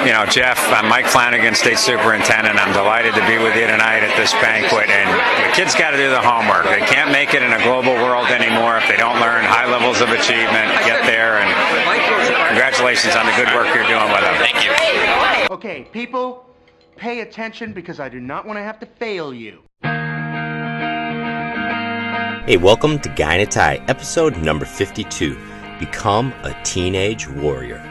You know, Jeff, I'm Mike Flanagan, State Superintendent. I'm delighted to be with you tonight at this banquet. And the kids got to do the homework. They can't make it in a global world anymore if they don't learn high levels of achievement, get there, and congratulations on the good work you're doing with them. Thank you. Okay, people, pay attention because I do not want to have to fail you. Hey, welcome to Guy in a Tie, episode number 52 Become a Teenage Warrior.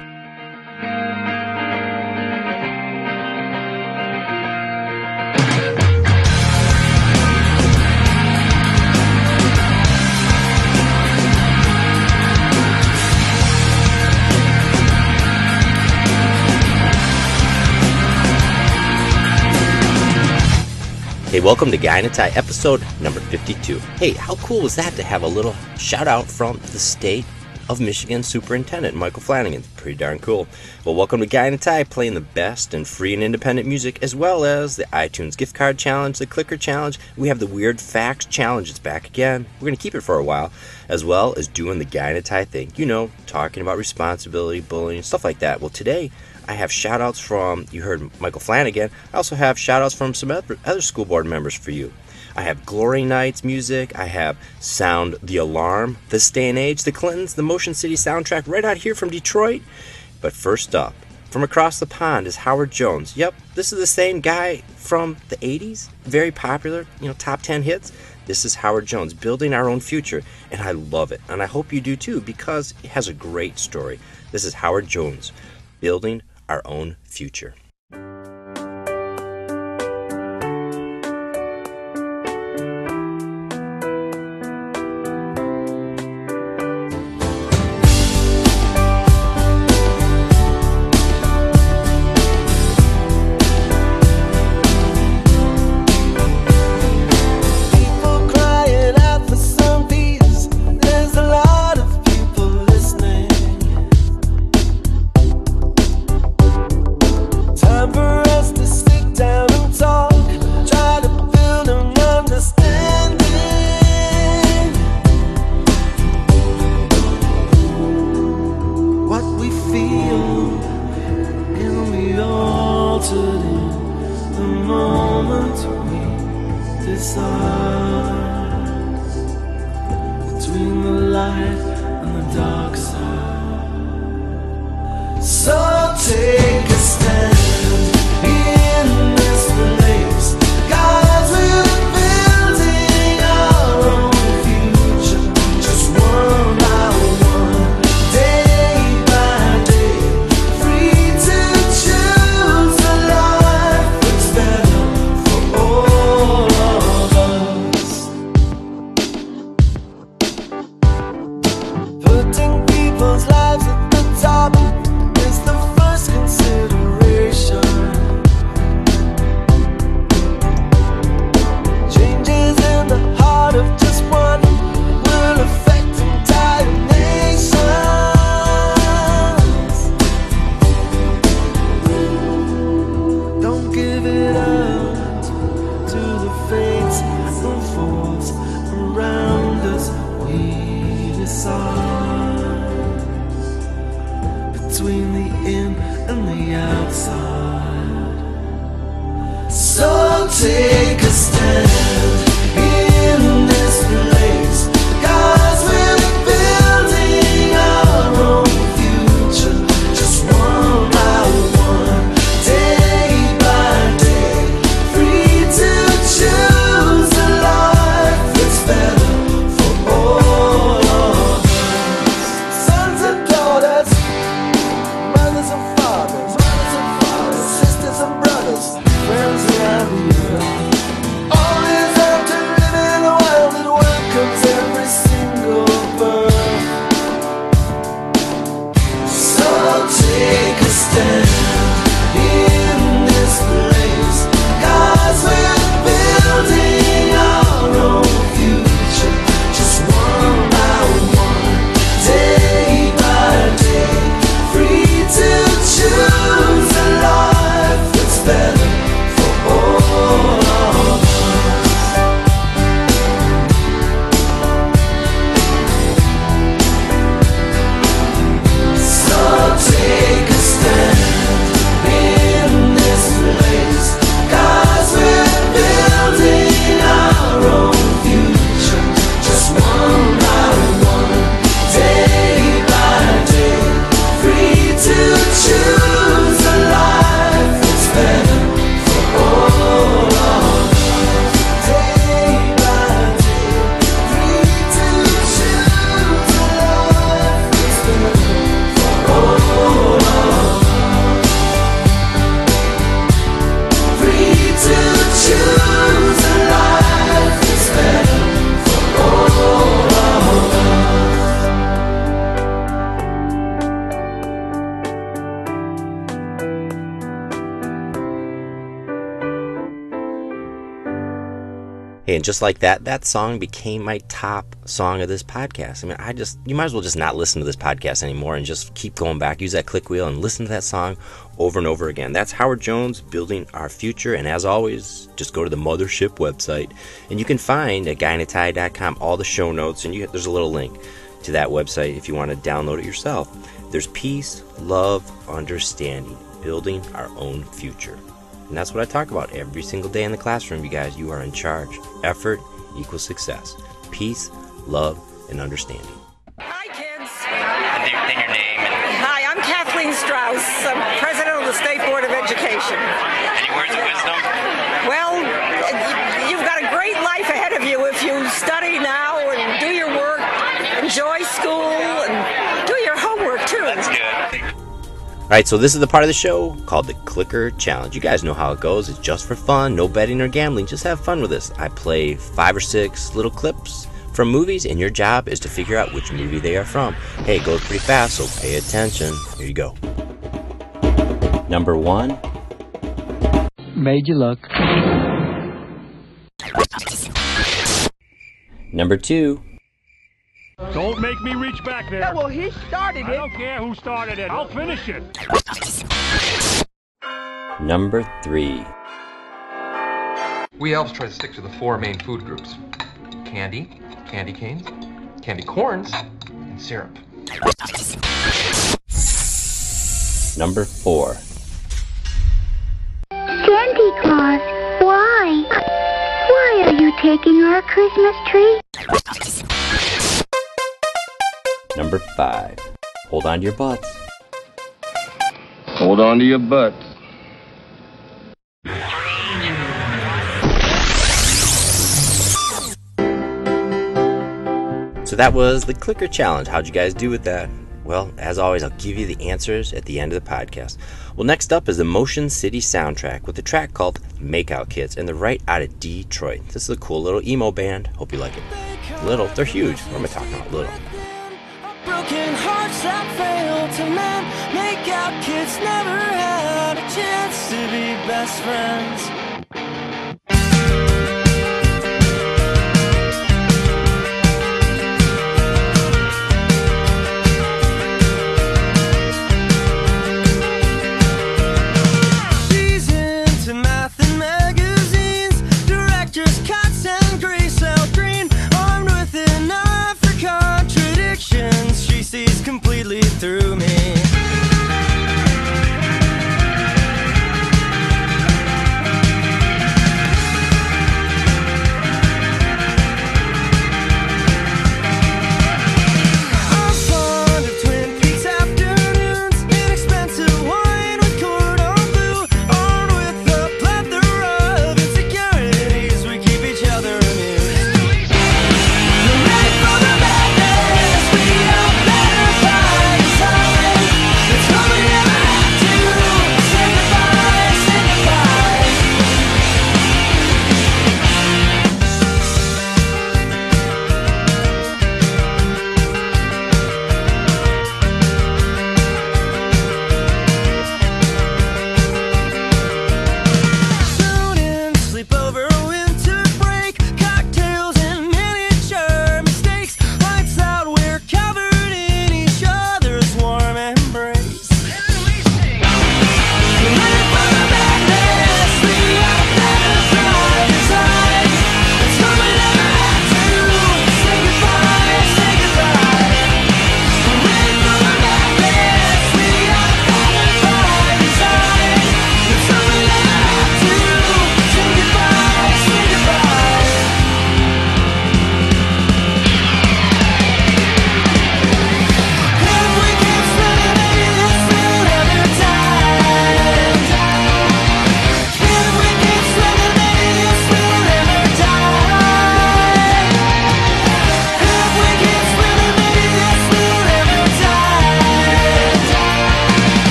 Hey, welcome to Guy episode number 52. Hey, how cool was that to have a little shout out from the state of Michigan Superintendent Michael Flanagan? Pretty darn cool. Well, welcome to Guy in a Tie, playing the best and free and independent music, as well as the iTunes gift card challenge, the clicker challenge. We have the Weird Facts challenge. It's back again. We're going to keep it for a while, as well as doing the Guy in a Tie thing. You know, talking about responsibility, bullying, stuff like that. Well, today, I have shout outs from, you heard Michael Flanagan. I also have shout outs from some other, other school board members for you. I have Glory Nights music. I have Sound the Alarm, This Day and Age, The Clintons, the Motion City soundtrack right out here from Detroit. But first up, from across the pond is Howard Jones. Yep, this is the same guy from the 80s. Very popular, you know, top 10 hits. This is Howard Jones, building our own future. And I love it. And I hope you do too, because it has a great story. This is Howard Jones, building our own future. And just like that, that song became my top song of this podcast. I mean, I just, you might as well just not listen to this podcast anymore and just keep going back, use that click wheel and listen to that song over and over again. That's Howard Jones building our future. And as always, just go to the mothership website and you can find at guyinatie.com all the show notes and you, there's a little link to that website if you want to download it yourself. There's peace, love, understanding, building our own future. And that's what I talk about every single day in the classroom, you guys. You are in charge. Effort equals success. Peace, love, and understanding. Hi, kids. And then, then your name and Hi, I'm Kathleen Strauss. I'm president of the State Board of Education. any words of wisdom. Well, you've got a great life ahead of you if you study now All right, so this is the part of the show called the Clicker Challenge. You guys know how it goes. It's just for fun, no betting or gambling. Just have fun with this. I play five or six little clips from movies, and your job is to figure out which movie they are from. Hey, it goes pretty fast, so pay attention. Here you go. Number one, Made you look. number two, Don't make me reach back there. well, he started it. I don't care who started it. I'll finish it. number three, We elves try to stick to the four main food groups candy, candy canes, candy corns, and syrup. number four, Santa Claus, why? Why are you taking our Christmas tree? Number five. Hold on to your butts. Hold on to your butts. So that was the clicker challenge. How'd you guys do with that? Well, as always, I'll give you the answers at the end of the podcast. Well, next up is the Motion City soundtrack with a track called Makeout Kids, and they're right out of Detroit. This is a cool little emo band. Hope you like it. Little, they're huge. What am I talking about? Little. Broken hearts that fail to mend. Make out kids never had a chance to be best friends.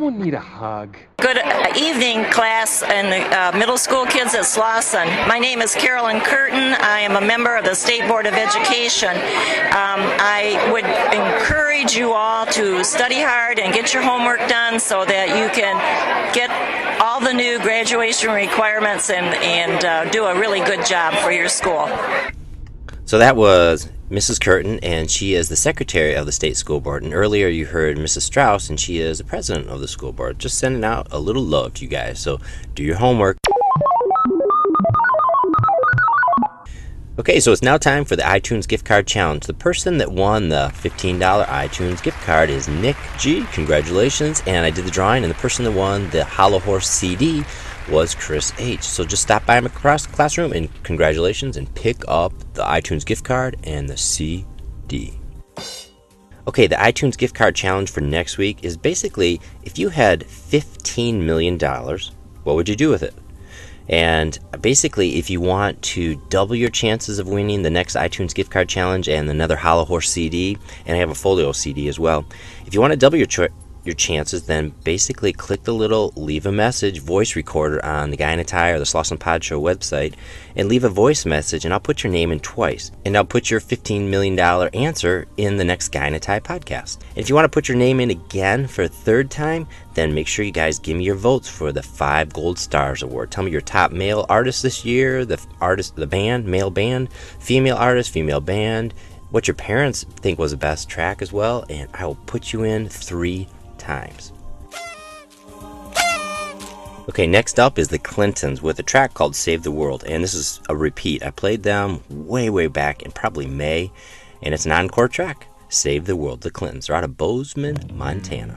Someone need a hug? Good uh, evening, class and the uh, middle school kids at Slauson. My name is Carolyn Curtin. I am a member of the State Board of Education. Um, I would encourage you all to study hard and get your homework done so that you can get all the new graduation requirements and, and uh, do a really good job for your school. So that was Mrs. Curtin, and she is the secretary of the state school board. And earlier you heard Mrs. Strauss, and she is the president of the school board. Just sending out a little love to you guys. So do your homework. Okay, so it's now time for the iTunes gift card challenge. The person that won the $15 iTunes gift card is Nick G. Congratulations. And I did the drawing, and the person that won the Hollow Horse CD was Chris H. So just stop by my class- classroom and congratulations and pick up the iTunes gift card and the CD. Okay, the iTunes gift card challenge for next week is basically if you had $15 million, what would you do with it? And basically, if you want to double your chances of winning the next iTunes gift card challenge and another Hollow Horse CD, and I have a folio CD as well, if you want to double your cho- your chances, then basically click the little leave a message voice recorder on the Guy in a Tie or the Slauson Pod Show website and leave a voice message, and I'll put your name in twice. And I'll put your $15 million answer in the next Guy in a Tie podcast. And if you want to put your name in again for a third time, then make sure you guys give me your votes for the five gold stars award. Tell me your top male artist this year, the artist, the band, male band, female artist, female band, what your parents think was the best track as well, and I will put you in three times. Okay, next up is the Clintons with a track called Save the World, and this is a repeat. I played them way, way back in probably May, and it's an encore track. Save the World. The Clintons are out of Bozeman, Montana.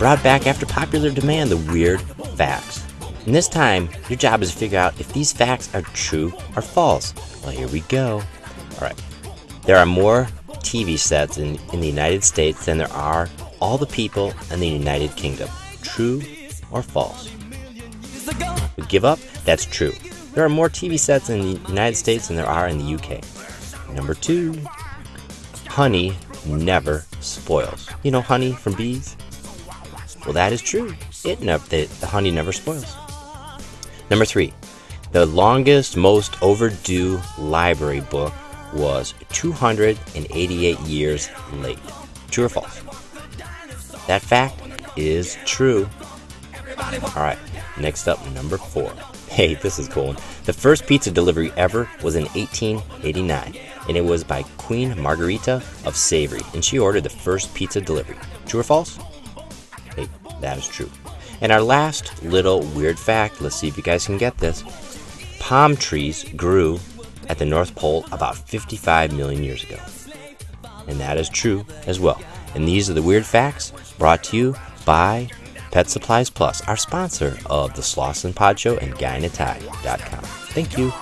Brought back after popular demand the weird facts. And this time, your job is to figure out if these facts are true or false. Well, here we go. Alright. There are more TV sets in, in the United States than there are all the people in the United Kingdom. True or false? We give up? That's true. There are more TV sets in the United States than there are in the UK. Number two, honey never spoils. You know honey from bees? Well, that is true. It never, the, the honey never spoils. Number three, the longest, most overdue library book was 288 years late. True or false? That fact is true. All right, next up, number four. Hey, this is cool. The first pizza delivery ever was in 1889, and it was by Queen Margherita of Savory, and she ordered the first pizza delivery. True or false? That is true. And our last little weird fact, let's see if you guys can get this. Palm trees grew at the North Pole about 55 million years ago. And that is true as well. And these are the weird facts brought to you by Pet Supplies Plus, our sponsor of the Slauson Pod Show and GuyInATie.com. Thank you.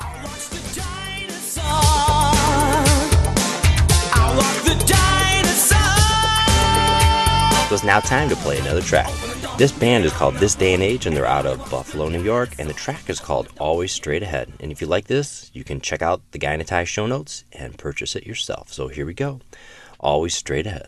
Now time to play another track. This band is called This Day and Age, and they're out of Buffalo, New York, and the track is called Always Straight Ahead. And if you like this, you can check out the Guy in a Tie show notes and purchase it yourself. So here we go. Always Straight Ahead.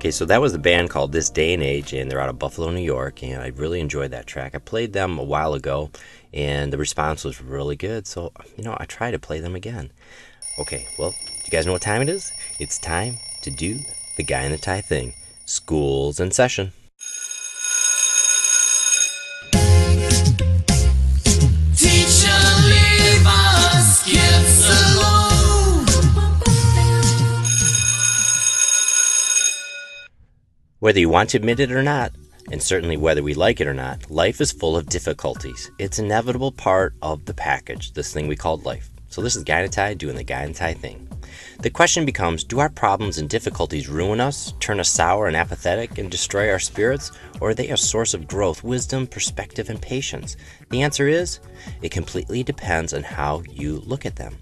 Okay, so that was the band called This Day and Age, and they're out of Buffalo, New York, and I really enjoyed that track. I played them a while ago, and the response was really good, so, you know, I try to play them again. Okay, well, you guys know what time it is? It's time to do the guy in the tie thing. School's in session. Whether you want to admit it or not, and certainly whether we like it or not, life is full of difficulties. It's an inevitable part of the package, this thing we called life. So this is Guy doing the Guy thing. The question becomes do our problems and difficulties ruin us, turn us sour and apathetic, and destroy our spirits, or are they a source of growth, wisdom, perspective, and patience? The answer is it completely depends on how you look at them.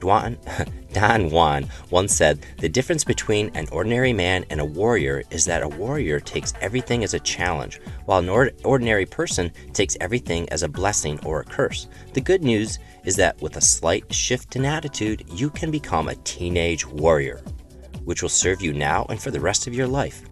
Don, Don Juan once said, The difference between an ordinary man and a warrior is that a warrior takes everything as a challenge, while an or- ordinary person takes everything as a blessing or a curse. The good news is that with a slight shift in attitude, you can become a teenage warrior, which will serve you now and for the rest of your life.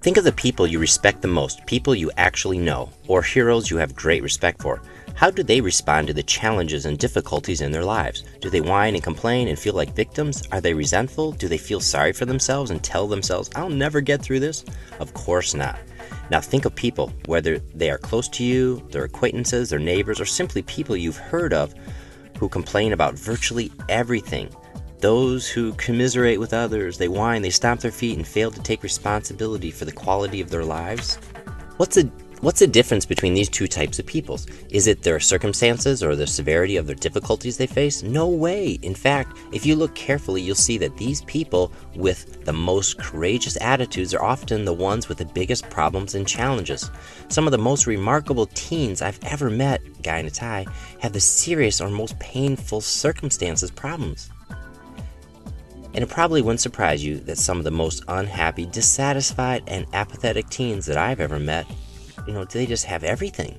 Think of the people you respect the most, people you actually know, or heroes you have great respect for. How do they respond to the challenges and difficulties in their lives? Do they whine and complain and feel like victims? Are they resentful? Do they feel sorry for themselves and tell themselves, I'll never get through this? Of course not. Now think of people, whether they are close to you, their acquaintances, their neighbors, or simply people you've heard of who complain about virtually everything. Those who commiserate with others, they whine, they stomp their feet, and fail to take responsibility for the quality of their lives. What's the What's the difference between these two types of peoples? Is it their circumstances or the severity of their difficulties they face? No way. In fact, if you look carefully, you'll see that these people with the most courageous attitudes are often the ones with the biggest problems and challenges. Some of the most remarkable teens I've ever met, guy in a tie, have the serious or most painful circumstances problems. And it probably wouldn't surprise you that some of the most unhappy, dissatisfied, and apathetic teens that I've ever met you know, they just have everything.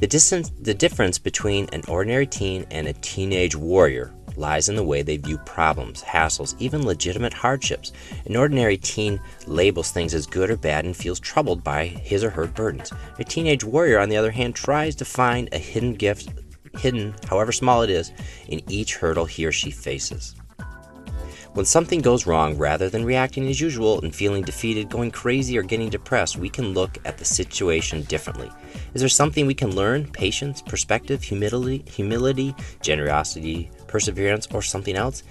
The distance, the difference between an ordinary teen and a teenage warrior lies in the way they view problems, hassles, even legitimate hardships. An ordinary teen labels things as good or bad and feels troubled by his or her burdens. A teenage warrior, on the other hand, tries to find a hidden gift, hidden, however small it is, in each hurdle he or she faces. When something goes wrong, rather than reacting as usual and feeling defeated, going crazy, or getting depressed, we can look at the situation differently. Is there something we can learn? Patience, perspective, humility, humility, generosity, perseverance, or something else?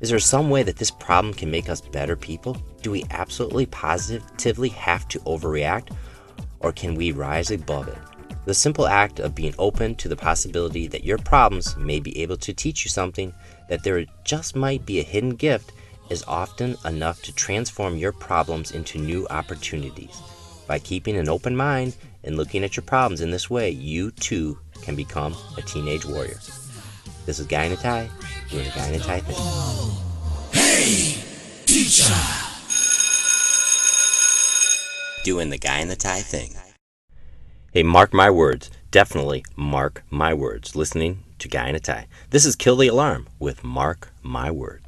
Is there some way that this problem can make us better people? Do we absolutely positively have to overreact? Or can we rise above it? The simple act of being open to the possibility that your problems may be able to teach you something, that there just might be a hidden gift, is often enough to transform your problems into new opportunities. By keeping an open mind and looking at your problems in this way, you too can become a teenage warrior. This is Guy Tie, doing the Guy Tie thing. Hey, teacher. Doing the Guy in the Tie thing. Hey, mark my words. Definitely mark my words. Listening to Guy in a Tie. This is Kill the Alarm with Mark My Words.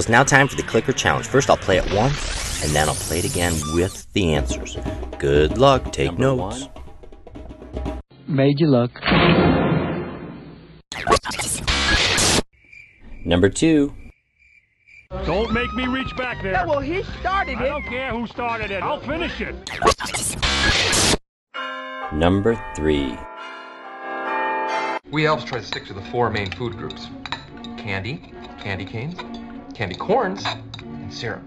It's now time for the clicker challenge. First, I'll play it once, and then I'll play it again with the answers. Good luck. Take Number notes. you luck. Number two. Don't make me reach back there. Yeah, well, he started it. I don't care who started it. I'll finish it. Number three. We elves try to stick to the four main food groups candy, candy canes, candy corns, and syrup.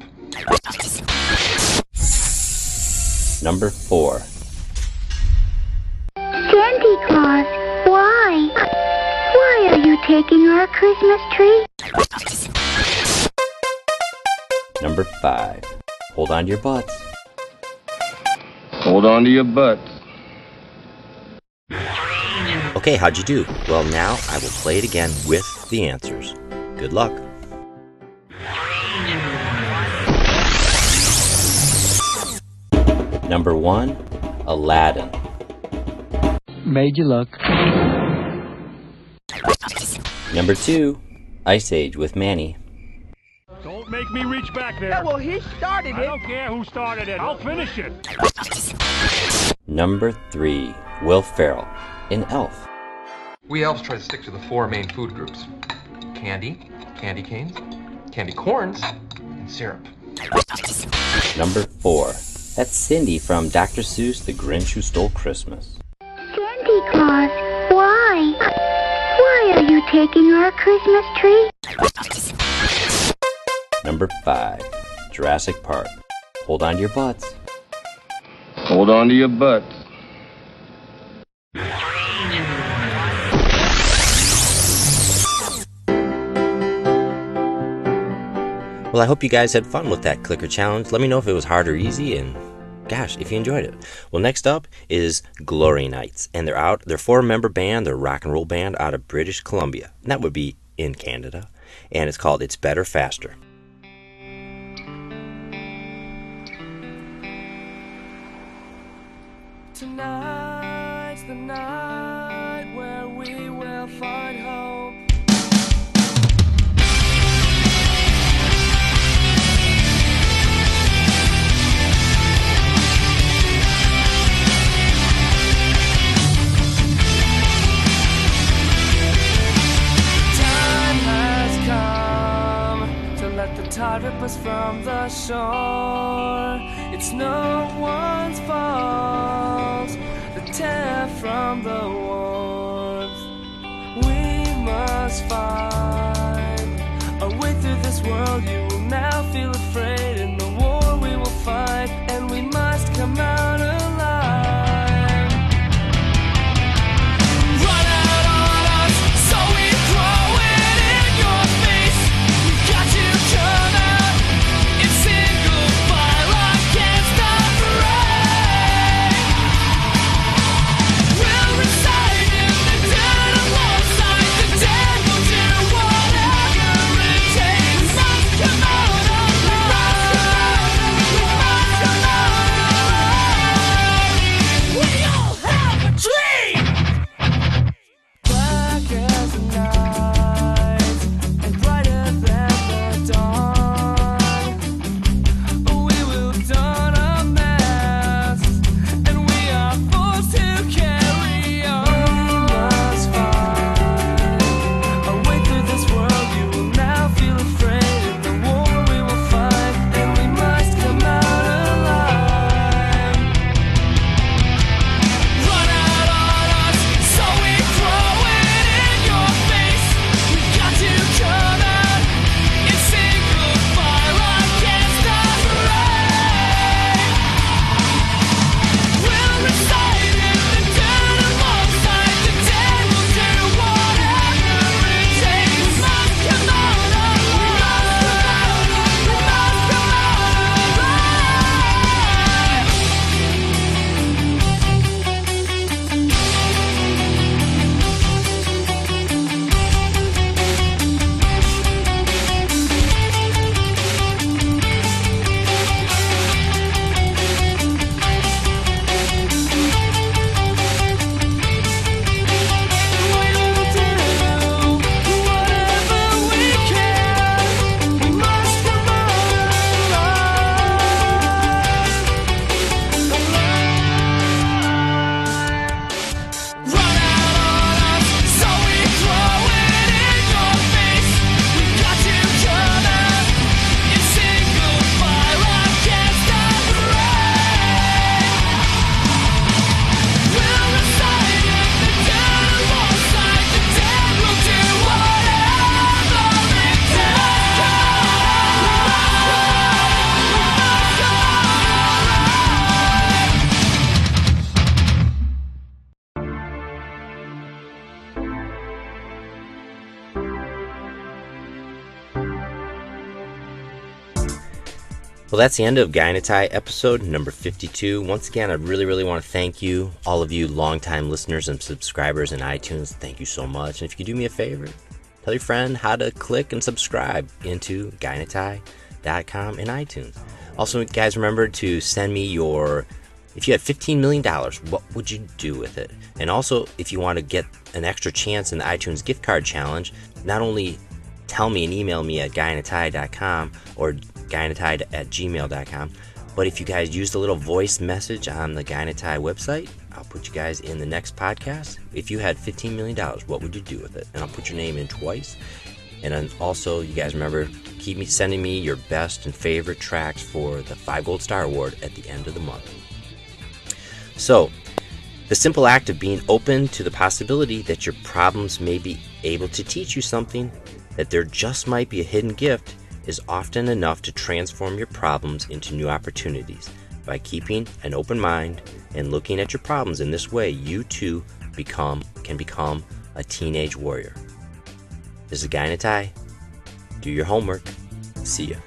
Number four. Santa Claus, why? Why are you taking our Christmas tree? Number five. Hold on to your butts. Hold on to your butts. Okay, how'd you do? Well, now I will play it again with the answers. Good luck. Number one, Aladdin. Made you look. Number two, Ice Age with Manny. Don't make me reach back there. Yeah, well, he started I it. I don't care who started it. I'll finish it. Number three, Will Ferrell in Elf. We elves try to stick to the four main food groups candy, candy canes, candy corns, and syrup. Number four, that's Cindy from Dr. Seuss, The Grinch Who Stole Christmas. Santa Claus, why? Why are you taking our Christmas tree? Number five, Jurassic Park. Hold on to your butts. Hold on to your butts. Well, I hope you guys had fun with that clicker challenge. Let me know if it was hard or easy, and gosh, if you enjoyed it. Well, next up is Glory Knights, and they're out. They're a four-member band. They're rock and roll band out of British Columbia. And that would be in Canada, and it's called "It's Better Faster." Tonight's from that's the end of in episode number 52. Once again, I really, really want to thank you, all of you longtime listeners and subscribers in iTunes. Thank you so much. And if you could do me a favor, tell your friend how to click and subscribe into guyinatie.com and iTunes. Also, guys, remember to send me your. If you had $15 million, what would you do with it? And also, if you want to get an extra chance in the iTunes gift card challenge, not only tell me and email me at guyinatie.com or guyinatie at gmail.com, but if you guys used a little voice message on the in website, I'll put you guys in the next podcast. If you had $15 million, what would you do with it? And I'll put your name in twice. And also, you guys remember, keep me sending me your best and favorite tracks for the Five Gold Star Award at the end of the month. So, the simple act of being open to the possibility that your problems may be able to teach you something, that there just might be a hidden gift, is often enough to transform your problems into new opportunities. By keeping an open mind and looking at your problems in this way, you too become can become a teenage warrior. This is Guy in a Tie. Do your homework. See ya.